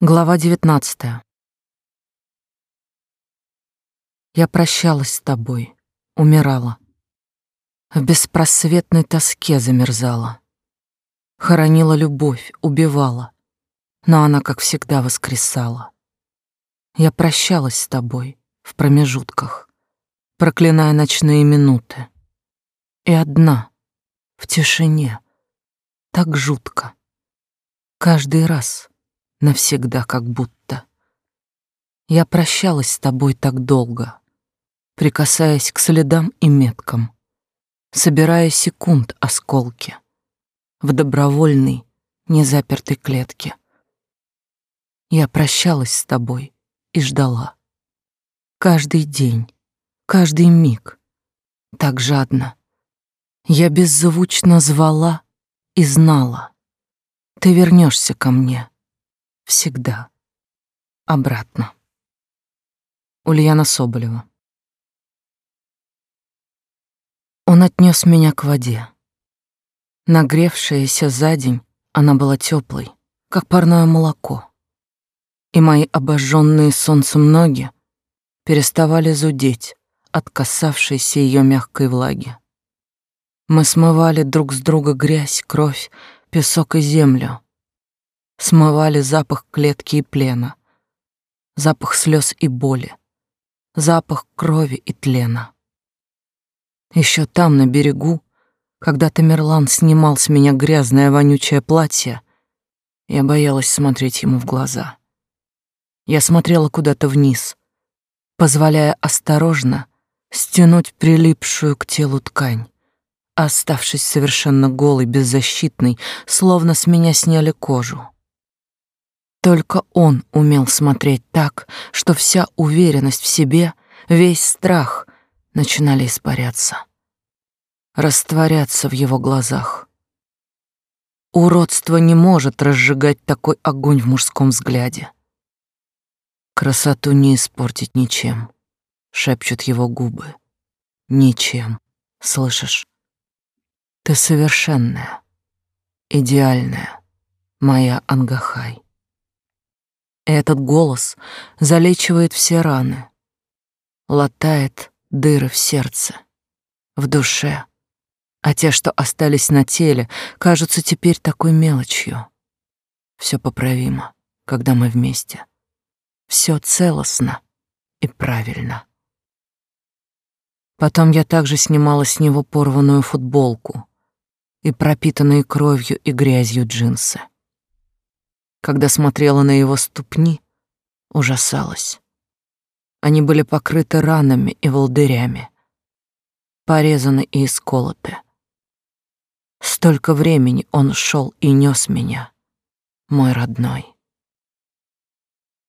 Глава девятнадцатая. Я прощалась с тобой, умирала. В беспросветной тоске замерзала. Хоронила любовь, убивала, но она, как всегда, воскресала. Я прощалась с тобой в промежутках, проклиная ночные минуты. И одна, в тишине, так жутко. Каждый раз — навсегда как будто. Я прощалась с тобой так долго, прикасаясь к следам и меткам, собирая секунд осколки в добровольной, незапертой клетке. Я прощалась с тобой и ждала. Каждый день, каждый миг, так жадно. Я беззвучно звала и знала, ты вернешься ко мне Всегда. Обратно. Ульяна Соболева. Он отнес меня к воде. Нагревшаяся за день, она была теплой, как парное молоко. И мои обожженные солнцем ноги переставали зудеть от касавшейся ее мягкой влаги. Мы смывали друг с друга грязь, кровь, песок и землю, смывали запах клетки и плена, запах слез и боли, запах крови и тлена. Еще там, на берегу, когда Тамерлан снимал с меня грязное вонючее платье, я боялась смотреть ему в глаза. Я смотрела куда-то вниз, позволяя осторожно стянуть прилипшую к телу ткань, оставшись совершенно голой, беззащитной, словно с меня сняли кожу. Только он умел смотреть так, что вся уверенность в себе, весь страх начинали испаряться, растворяться в его глазах. Уродство не может разжигать такой огонь в мужском взгляде. Красоту не испортить ничем, шепчут его губы. Ничем, слышишь? Ты совершенная, идеальная, моя Ангахай. Этот голос залечивает все раны, латает дыры в сердце, в душе, а те, что остались на теле, кажутся теперь такой мелочью. Все поправимо, когда мы вместе. Все целостно и правильно. Потом я также снимала с него порванную футболку и пропитанные кровью и грязью джинсы. Когда смотрела на его ступни, ужасалась. Они были покрыты ранами и волдырями, порезаны и исколоты. Столько времени он шел и нес меня, мой родной.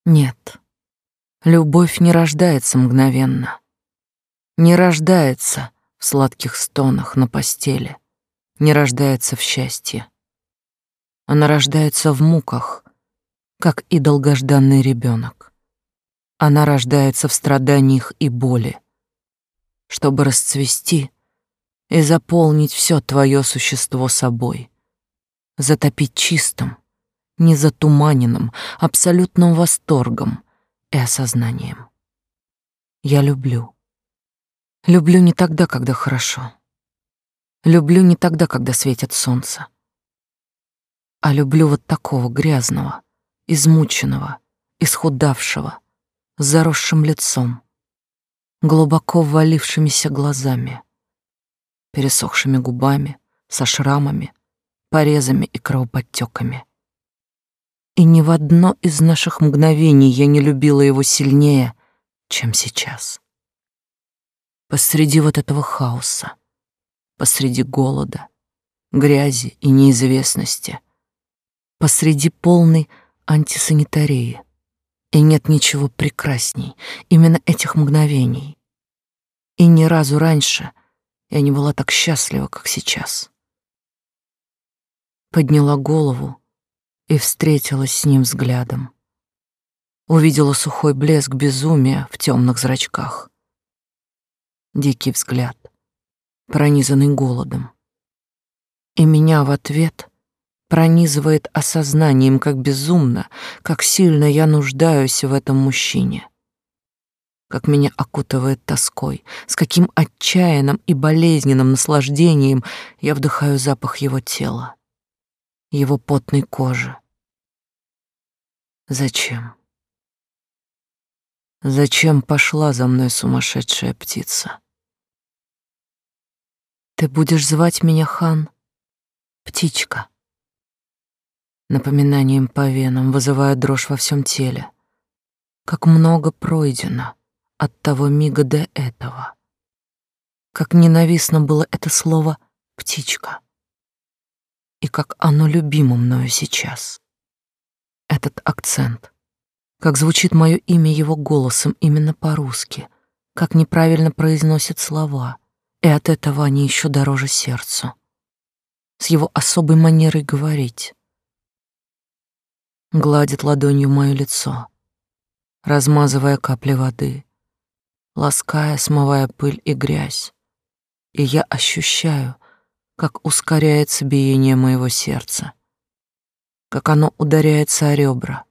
Нет, любовь не рождается мгновенно, не рождается в сладких стонах на постели, не рождается в счастье. Она рождается в муках, как и долгожданный ребенок. Она рождается в страданиях и боли, чтобы расцвести и заполнить все твое существо собой, затопить чистым, незатуманенным, абсолютным восторгом и осознанием. Я люблю. Люблю не тогда, когда хорошо. Люблю не тогда, когда светит солнце а люблю вот такого грязного, измученного, исхудавшего, с заросшим лицом, глубоко ввалившимися глазами, пересохшими губами, со шрамами, порезами и кровоподтеками. И ни в одно из наших мгновений я не любила его сильнее, чем сейчас. Посреди вот этого хаоса, посреди голода, грязи и неизвестности — посреди полной антисанитарии. И нет ничего прекрасней именно этих мгновений. И ни разу раньше я не была так счастлива, как сейчас. Подняла голову и встретилась с ним взглядом. Увидела сухой блеск безумия в темных зрачках. Дикий взгляд, пронизанный голодом. И меня в ответ пронизывает осознанием, как безумно, как сильно я нуждаюсь в этом мужчине. Как меня окутывает тоской, с каким отчаянным и болезненным наслаждением я вдыхаю запах его тела, его потной кожи. Зачем? Зачем пошла за мной сумасшедшая птица? Ты будешь звать меня Хан, птичка напоминанием по венам, вызывая дрожь во всем теле. Как много пройдено от того мига до этого. Как ненавистно было это слово «птичка». И как оно любимо мною сейчас. Этот акцент. Как звучит мое имя его голосом именно по-русски. Как неправильно произносит слова. И от этого они еще дороже сердцу. С его особой манерой говорить гладит ладонью мое лицо, размазывая капли воды, лаская, смывая пыль и грязь. И я ощущаю, как ускоряется биение моего сердца, как оно ударяется о ребра,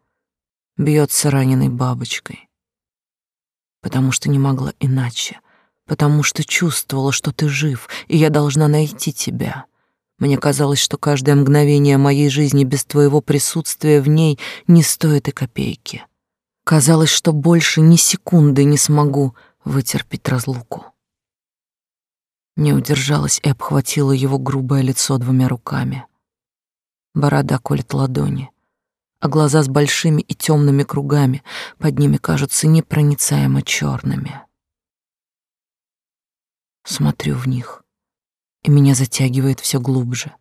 бьется раненой бабочкой. Потому что не могла иначе, потому что чувствовала, что ты жив, и я должна найти тебя — мне казалось, что каждое мгновение моей жизни без твоего присутствия в ней не стоит и копейки. Казалось, что больше ни секунды не смогу вытерпеть разлуку. Не удержалась и обхватила его грубое лицо двумя руками. Борода колет ладони, а глаза с большими и темными кругами под ними кажутся непроницаемо черными. Смотрю в них — и меня затягивает все глубже.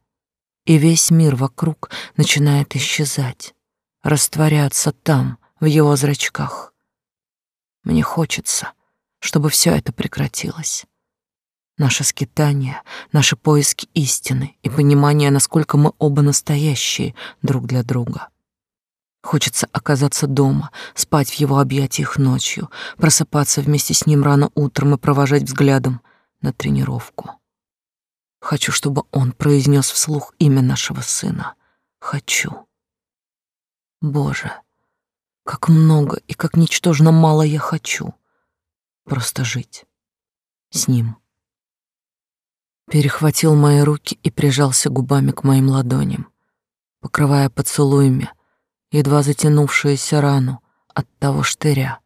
И весь мир вокруг начинает исчезать, растворяться там, в его зрачках. Мне хочется, чтобы все это прекратилось. Наше скитание, наши поиски истины и понимание, насколько мы оба настоящие друг для друга. Хочется оказаться дома, спать в его объятиях ночью, просыпаться вместе с ним рано утром и провожать взглядом на тренировку. Хочу, чтобы он произнес вслух имя нашего сына. Хочу. Боже, как много и как ничтожно мало я хочу. Просто жить с ним. Перехватил мои руки и прижался губами к моим ладоням, покрывая поцелуями едва затянувшуюся рану от того штыря,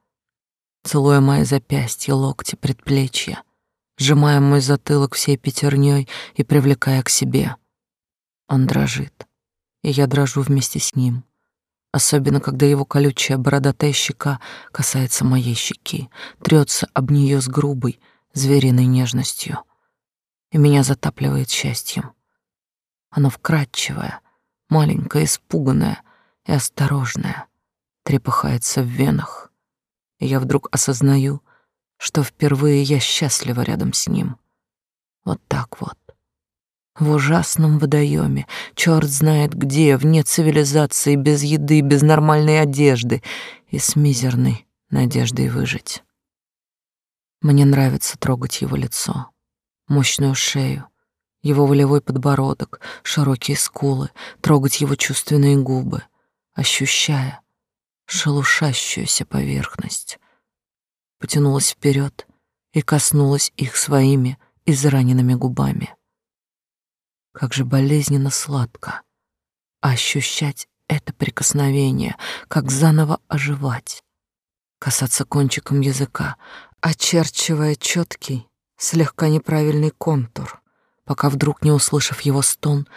целуя мои запястья, локти, предплечья — сжимая мой затылок всей пятерней и привлекая к себе. Он дрожит, и я дрожу вместе с ним, особенно когда его колючая бородатая щека касается моей щеки, трется об нее с грубой, звериной нежностью, и меня затапливает счастьем. Оно вкрадчивое, маленькое, испуганное и осторожное, трепыхается в венах, и я вдруг осознаю, что впервые я счастлива рядом с ним. Вот так вот. В ужасном водоеме, черт знает где, вне цивилизации, без еды, без нормальной одежды и с мизерной надеждой выжить. Мне нравится трогать его лицо, мощную шею, его волевой подбородок, широкие скулы, трогать его чувственные губы, ощущая шелушащуюся поверхность потянулась вперед и коснулась их своими израненными губами. Как же болезненно сладко ощущать это прикосновение, как заново оживать, касаться кончиком языка, очерчивая четкий, слегка неправильный контур, пока вдруг, не услышав его стон,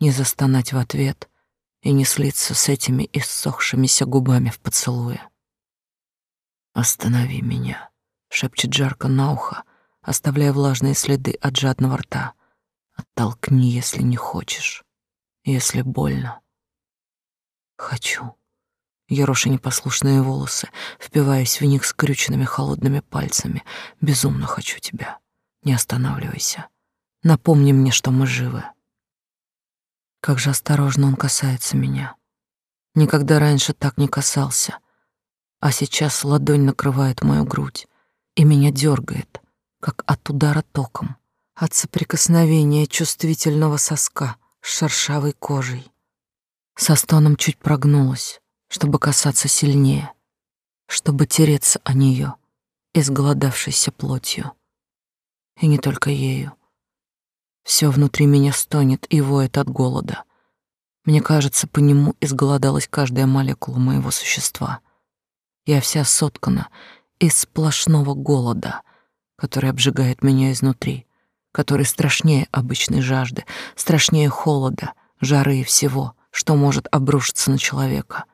не застонать в ответ и не слиться с этими иссохшимися губами в поцелуе. «Останови меня», — шепчет жарко на ухо, оставляя влажные следы от жадного рта. «Оттолкни, если не хочешь, если больно». «Хочу». Ероша непослушные волосы, впиваясь в них скрюченными холодными пальцами. «Безумно хочу тебя. Не останавливайся. Напомни мне, что мы живы». Как же осторожно он касается меня. Никогда раньше так не касался — а сейчас ладонь накрывает мою грудь и меня дергает, как от удара током, от соприкосновения чувствительного соска с шершавой кожей. Со стоном чуть прогнулась, чтобы касаться сильнее, чтобы тереться о нее, изголодавшейся плотью. И не только ею. Все внутри меня стонет и воет от голода. Мне кажется, по нему изголодалась каждая молекула моего существа. Я вся соткана из сплошного голода, который обжигает меня изнутри, который страшнее обычной жажды, страшнее холода, жары и всего, что может обрушиться на человека.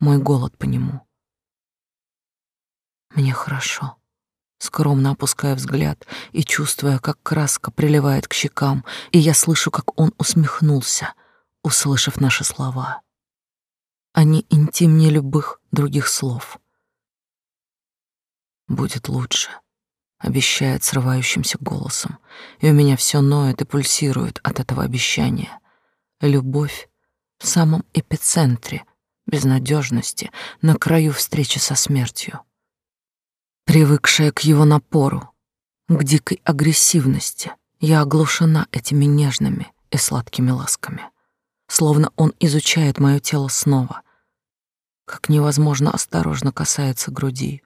Мой голод по нему. Мне хорошо скромно опуская взгляд и чувствуя, как краска приливает к щекам, и я слышу, как он усмехнулся, услышав наши слова. Они интимнее любых других слов. Будет лучше, обещает срывающимся голосом, и у меня все ноет и пульсирует от этого обещания. Любовь в самом эпицентре безнадежности, на краю встречи со смертью привыкшая к его напору, к дикой агрессивности. Я оглушена этими нежными и сладкими ласками, словно он изучает мое тело снова, как невозможно осторожно касается груди,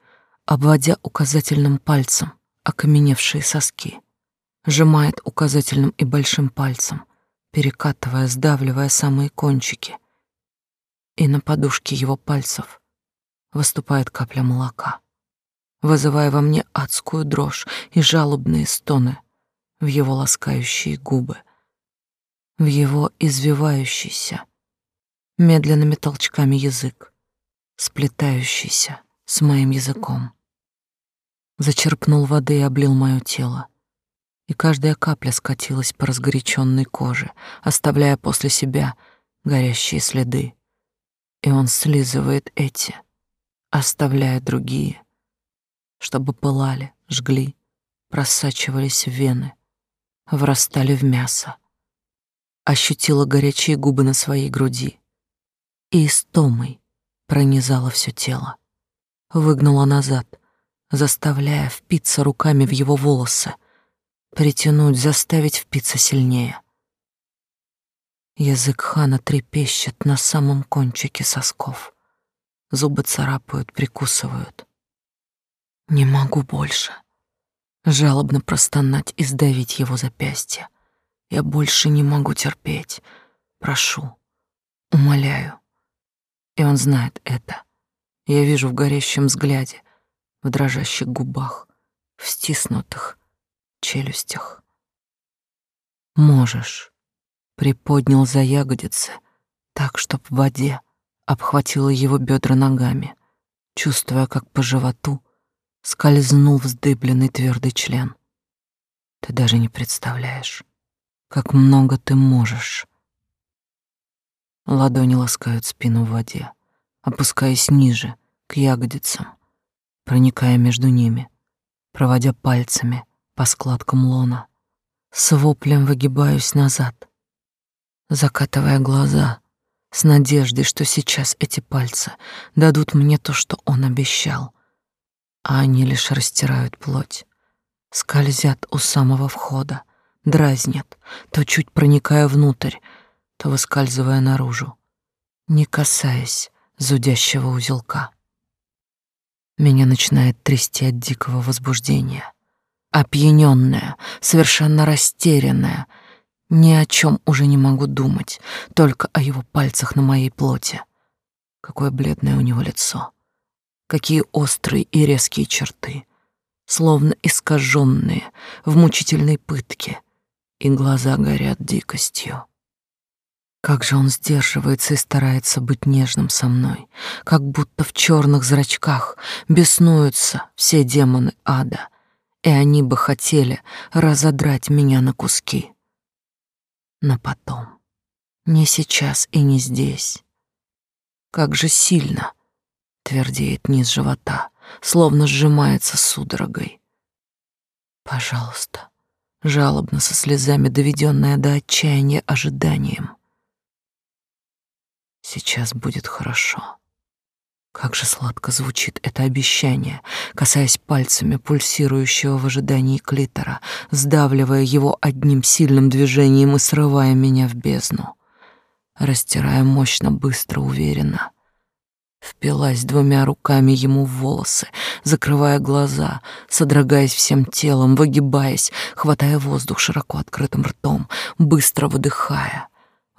обводя указательным пальцем окаменевшие соски, сжимает указательным и большим пальцем, перекатывая, сдавливая самые кончики, и на подушке его пальцев выступает капля молока вызывая во мне адскую дрожь и жалобные стоны в его ласкающие губы, в его извивающийся медленными толчками язык, сплетающийся с моим языком. Зачерпнул воды и облил мое тело, и каждая капля скатилась по разгоряченной коже, оставляя после себя горящие следы. И он слизывает эти, оставляя другие — чтобы пылали, жгли, просачивались в вены, врастали в мясо. Ощутила горячие губы на своей груди и истомой пронизала все тело. Выгнула назад, заставляя впиться руками в его волосы, притянуть, заставить впиться сильнее. Язык хана трепещет на самом кончике сосков. Зубы царапают, прикусывают. Не могу больше. Жалобно простонать и сдавить его запястье. Я больше не могу терпеть. Прошу, умоляю. И он знает это. Я вижу в горящем взгляде, в дрожащих губах, в стиснутых челюстях. Можешь. Приподнял за ягодицы, так, чтоб в воде обхватила его бедра ногами, чувствуя, как по животу скользнул вздыбленный твердый член. Ты даже не представляешь, как много ты можешь. Ладони ласкают спину в воде, опускаясь ниже, к ягодицам, проникая между ними, проводя пальцами по складкам лона. С воплем выгибаюсь назад, закатывая глаза, с надеждой, что сейчас эти пальцы дадут мне то, что он обещал — а они лишь растирают плоть, скользят у самого входа, дразнят, то чуть проникая внутрь, то выскальзывая наружу, не касаясь зудящего узелка. Меня начинает трясти от дикого возбуждения. Опьянённая, совершенно растерянная, ни о чем уже не могу думать, только о его пальцах на моей плоти. Какое бледное у него лицо какие острые и резкие черты, словно искаженные в мучительной пытке, и глаза горят дикостью. Как же он сдерживается и старается быть нежным со мной, как будто в черных зрачках беснуются все демоны ада, и они бы хотели разодрать меня на куски. Но потом, не сейчас и не здесь. Как же сильно Твердеет низ живота, словно сжимается судорогой. Пожалуйста, жалобно со слезами, доведенная до отчаяния ожиданием. Сейчас будет хорошо. Как же сладко звучит это обещание, касаясь пальцами пульсирующего в ожидании клитора, сдавливая его одним сильным движением и срывая меня в бездну. растирая мощно, быстро, уверенно. Впилась двумя руками ему в волосы, закрывая глаза, содрогаясь всем телом, выгибаясь, хватая воздух широко открытым ртом, быстро выдыхая,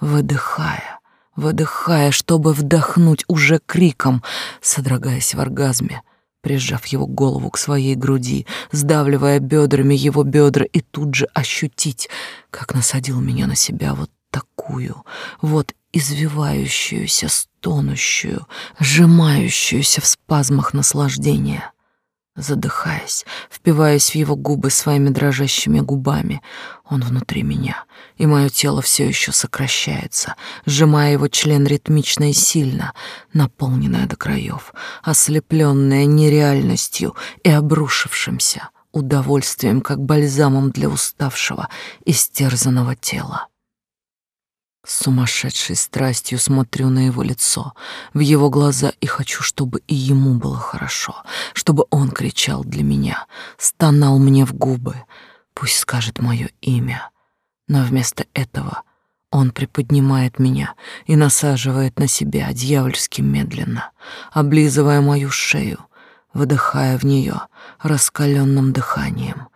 выдыхая, выдыхая, чтобы вдохнуть уже криком, содрогаясь в оргазме, прижав его голову к своей груди, сдавливая бедрами его бедра и тут же ощутить, как насадил меня на себя вот такую, вот извивающуюся, стонущую, сжимающуюся в спазмах наслаждения. Задыхаясь, впиваясь в его губы своими дрожащими губами, он внутри меня, и мое тело все еще сокращается, сжимая его член ритмично и сильно, наполненное до краев, ослепленное нереальностью и обрушившимся удовольствием, как бальзамом для уставшего, истерзанного тела. С сумасшедшей страстью смотрю на его лицо, в его глаза и хочу, чтобы и ему было хорошо, чтобы он кричал для меня, стонал мне в губы, пусть скажет мое имя. Но вместо этого он приподнимает меня и насаживает на себя дьявольски медленно, облизывая мою шею, выдыхая в нее раскаленным дыханием.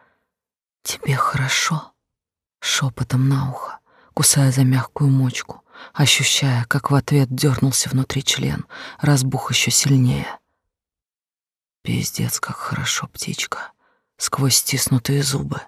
«Тебе хорошо?» — шепотом на ухо кусая за мягкую мочку, ощущая, как в ответ дернулся внутри член, разбух еще сильнее. Пиздец, как хорошо, птичка, сквозь стиснутые зубы.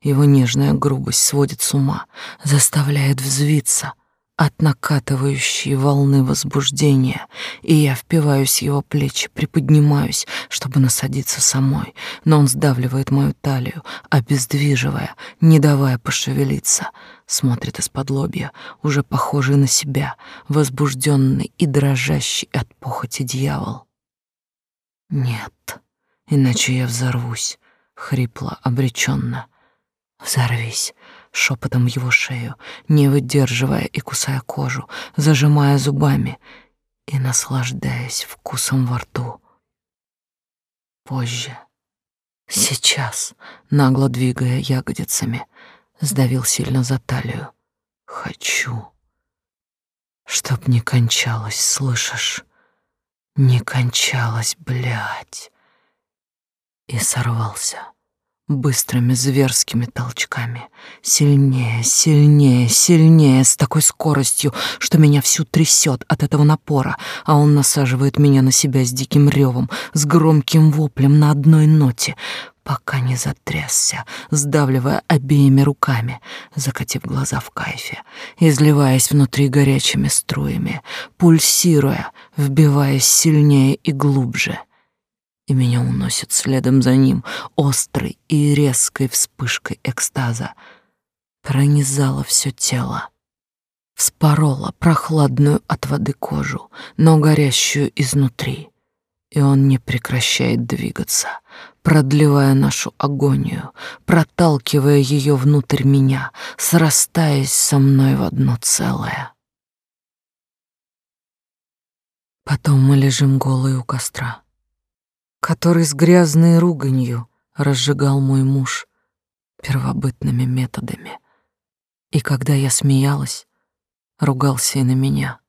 Его нежная грубость сводит с ума, заставляет взвиться, от накатывающей волны возбуждения, и я впиваюсь в его плечи, приподнимаюсь, чтобы насадиться самой, но он сдавливает мою талию, обездвиживая, не давая пошевелиться, смотрит из-под лобья, уже похожий на себя, возбужденный и дрожащий от похоти дьявол. Нет, иначе я взорвусь, хрипло, обреченно. Взорвись, шепотом его шею, не выдерживая и кусая кожу, зажимая зубами и наслаждаясь вкусом во рту. Позже, сейчас, нагло двигая ягодицами, сдавил сильно за талию. Хочу, чтоб не кончалось, слышишь? Не кончалось, блядь. И сорвался быстрыми зверскими толчками. Сильнее, сильнее, сильнее, с такой скоростью, что меня всю трясет от этого напора, а он насаживает меня на себя с диким ревом, с громким воплем на одной ноте, пока не затрясся, сдавливая обеими руками, закатив глаза в кайфе, изливаясь внутри горячими струями, пульсируя, вбиваясь сильнее и глубже — и меня уносит следом за ним острой и резкой вспышкой экстаза. Пронизало все тело. Вспорола прохладную от воды кожу, но горящую изнутри. И он не прекращает двигаться, продлевая нашу агонию, проталкивая ее внутрь меня, срастаясь со мной в одно целое. Потом мы лежим голые у костра который с грязной руганью разжигал мой муж первобытными методами. И когда я смеялась, ругался и на меня,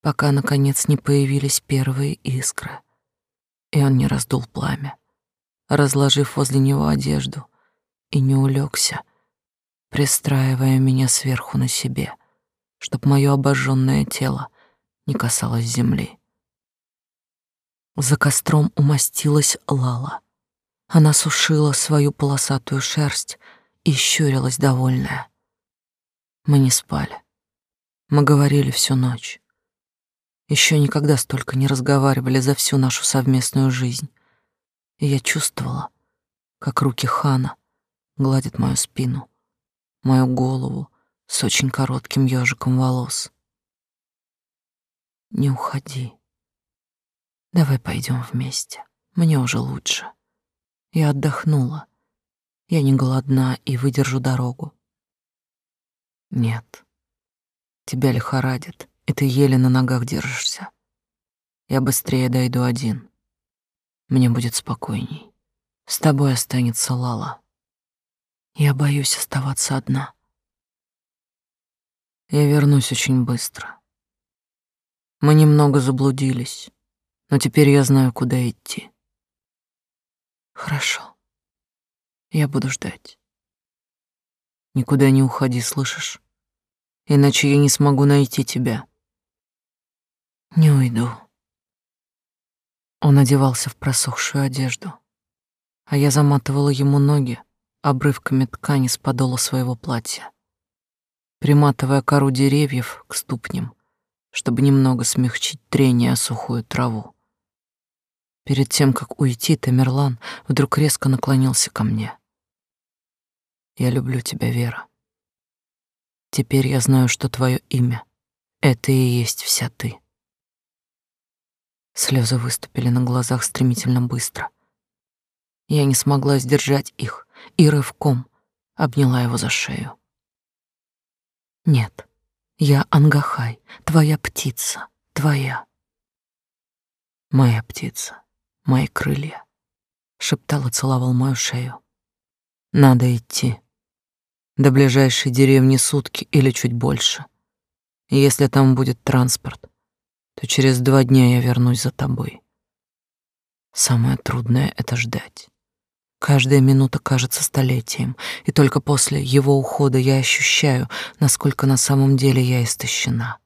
пока, наконец, не появились первые искры, и он не раздул пламя, разложив возле него одежду, и не улегся, пристраивая меня сверху на себе, чтоб мое обожженное тело не касалось земли. За костром умостилась Лала. Она сушила свою полосатую шерсть и щурилась довольная. Мы не спали. Мы говорили всю ночь. Еще никогда столько не разговаривали за всю нашу совместную жизнь. И я чувствовала, как руки Хана гладят мою спину, мою голову с очень коротким ежиком волос. Не уходи. Давай пойдем вместе. Мне уже лучше. Я отдохнула. Я не голодна и выдержу дорогу. Нет. Тебя лихорадит, и ты еле на ногах держишься. Я быстрее дойду один. Мне будет спокойней. С тобой останется Лала. Я боюсь оставаться одна. Я вернусь очень быстро. Мы немного заблудились, но теперь я знаю, куда идти. Хорошо. Я буду ждать. Никуда не уходи, слышишь? Иначе я не смогу найти тебя. Не уйду. Он одевался в просохшую одежду, а я заматывала ему ноги обрывками ткани с подола своего платья, приматывая кору деревьев к ступням, чтобы немного смягчить трение о сухую траву. Перед тем, как уйти, Тамерлан вдруг резко наклонился ко мне. «Я люблю тебя, Вера. Теперь я знаю, что твое имя — это и есть вся ты». Слезы выступили на глазах стремительно быстро. Я не смогла сдержать их и рывком обняла его за шею. «Нет, я Ангахай, твоя птица, твоя». «Моя птица, мои крылья», — шептал и целовал мою шею. «Надо идти. До ближайшей деревни сутки или чуть больше. Если там будет транспорт, то через два дня я вернусь за тобой. Самое трудное — это ждать. Каждая минута кажется столетием, и только после его ухода я ощущаю, насколько на самом деле я истощена.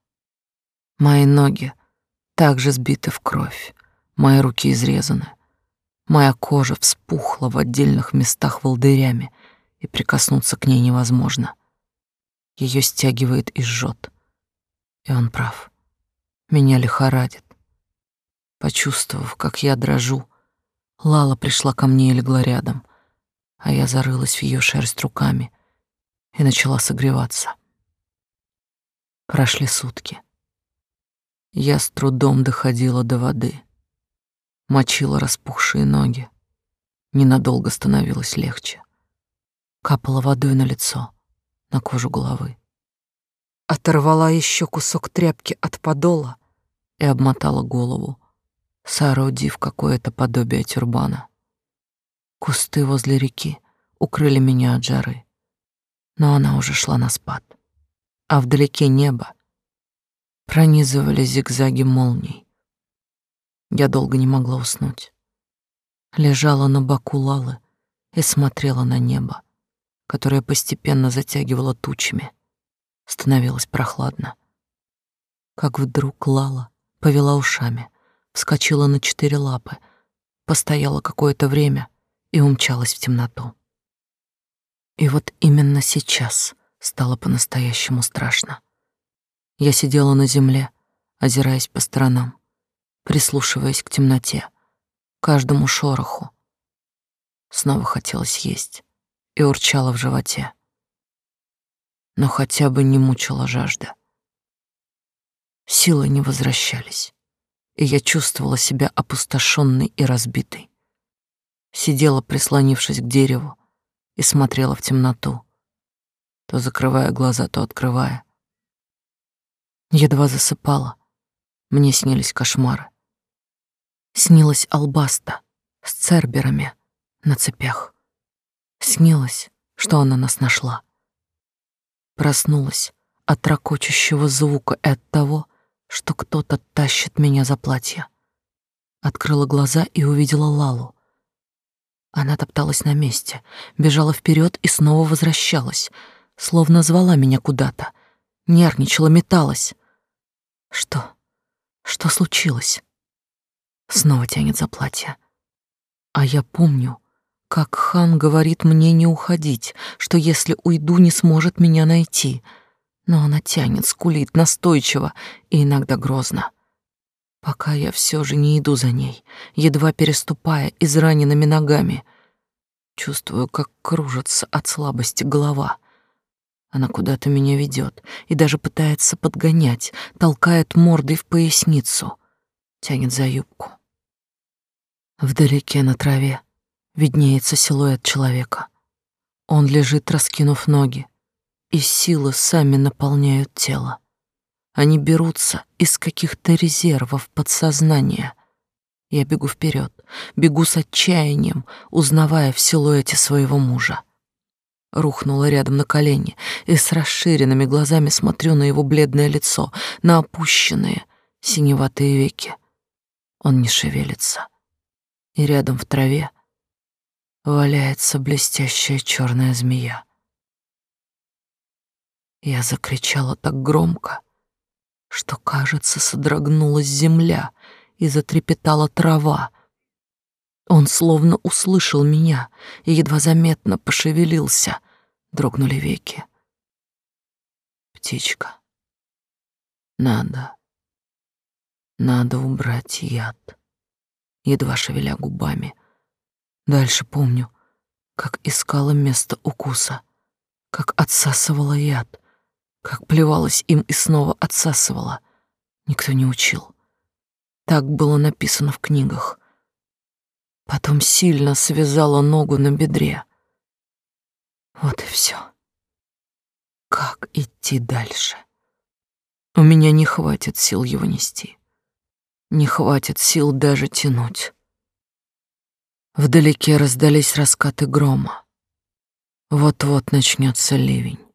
Мои ноги также сбиты в кровь, мои руки изрезаны, моя кожа вспухла в отдельных местах волдырями, и прикоснуться к ней невозможно. Ее стягивает и жжет. И он прав. Меня лихорадит. Почувствовав, как я дрожу, Лала пришла ко мне и легла рядом, а я зарылась в ее шерсть руками и начала согреваться. Прошли сутки. Я с трудом доходила до воды, мочила распухшие ноги. Ненадолго становилось легче. Капала водой на лицо, на кожу головы оторвала еще кусок тряпки от подола и обмотала голову, соорудив какое-то подобие тюрбана. Кусты возле реки укрыли меня от жары, но она уже шла на спад, а вдалеке небо пронизывали зигзаги молний. Я долго не могла уснуть. Лежала на боку Лалы и смотрела на небо, которое постепенно затягивало тучами — становилось прохладно. Как вдруг Лала повела ушами, вскочила на четыре лапы, постояла какое-то время и умчалась в темноту. И вот именно сейчас стало по-настоящему страшно. Я сидела на земле, озираясь по сторонам, прислушиваясь к темноте, каждому шороху. Снова хотелось есть и урчало в животе но хотя бы не мучила жажда. Силы не возвращались, и я чувствовала себя опустошенной и разбитой. Сидела, прислонившись к дереву, и смотрела в темноту, то закрывая глаза, то открывая. Едва засыпала, мне снились кошмары. Снилась албаста с церберами на цепях. Снилось, что она нас нашла. Проснулась от ракочущего звука и от того, что кто-то тащит меня за платье. Открыла глаза и увидела Лалу. Она топталась на месте, бежала вперед и снова возвращалась, словно звала меня куда-то, нервничала, металась. Что? Что случилось? Снова тянет за платье. А я помню, как хан говорит мне не уходить, что если уйду, не сможет меня найти. Но она тянет, скулит настойчиво и иногда грозно. Пока я все же не иду за ней, едва переступая израненными ногами. Чувствую, как кружится от слабости голова. Она куда-то меня ведет и даже пытается подгонять, толкает мордой в поясницу, тянет за юбку. Вдалеке на траве виднеется силуэт человека. Он лежит, раскинув ноги, и силы сами наполняют тело. Они берутся из каких-то резервов подсознания. Я бегу вперед, бегу с отчаянием, узнавая в силуэте своего мужа. Рухнула рядом на колени и с расширенными глазами смотрю на его бледное лицо, на опущенные синеватые веки. Он не шевелится. И рядом в траве валяется блестящая черная змея. Я закричала так громко, что, кажется, содрогнулась земля и затрепетала трава. Он словно услышал меня и едва заметно пошевелился, дрогнули веки. Птичка, надо, надо убрать яд. Едва шевеля губами. Дальше помню, как искала место укуса, как отсасывала яд, как плевалась им и снова отсасывала. Никто не учил. Так было написано в книгах. Потом сильно связала ногу на бедре. Вот и все. Как идти дальше? У меня не хватит сил его нести. Не хватит сил даже тянуть. Вдалеке раздались раскаты грома. Вот-вот начнется ливень.